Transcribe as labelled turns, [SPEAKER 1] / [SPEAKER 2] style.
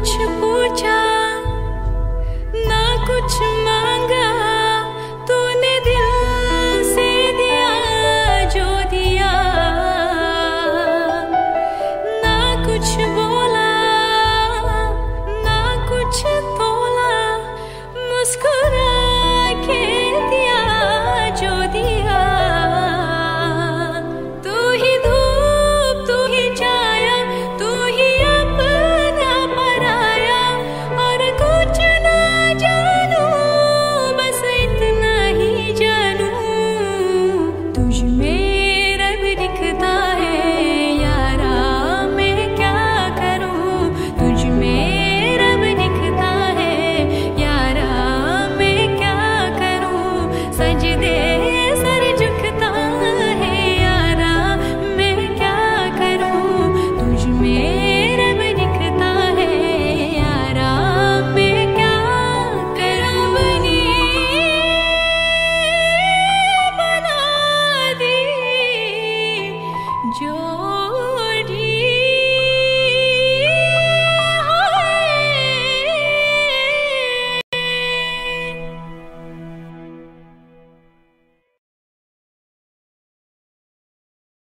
[SPEAKER 1] कुछ पूछा ना कुछ मांगा। तूने दिल से दिया जो दिया ना कुछ Sangue de Deus.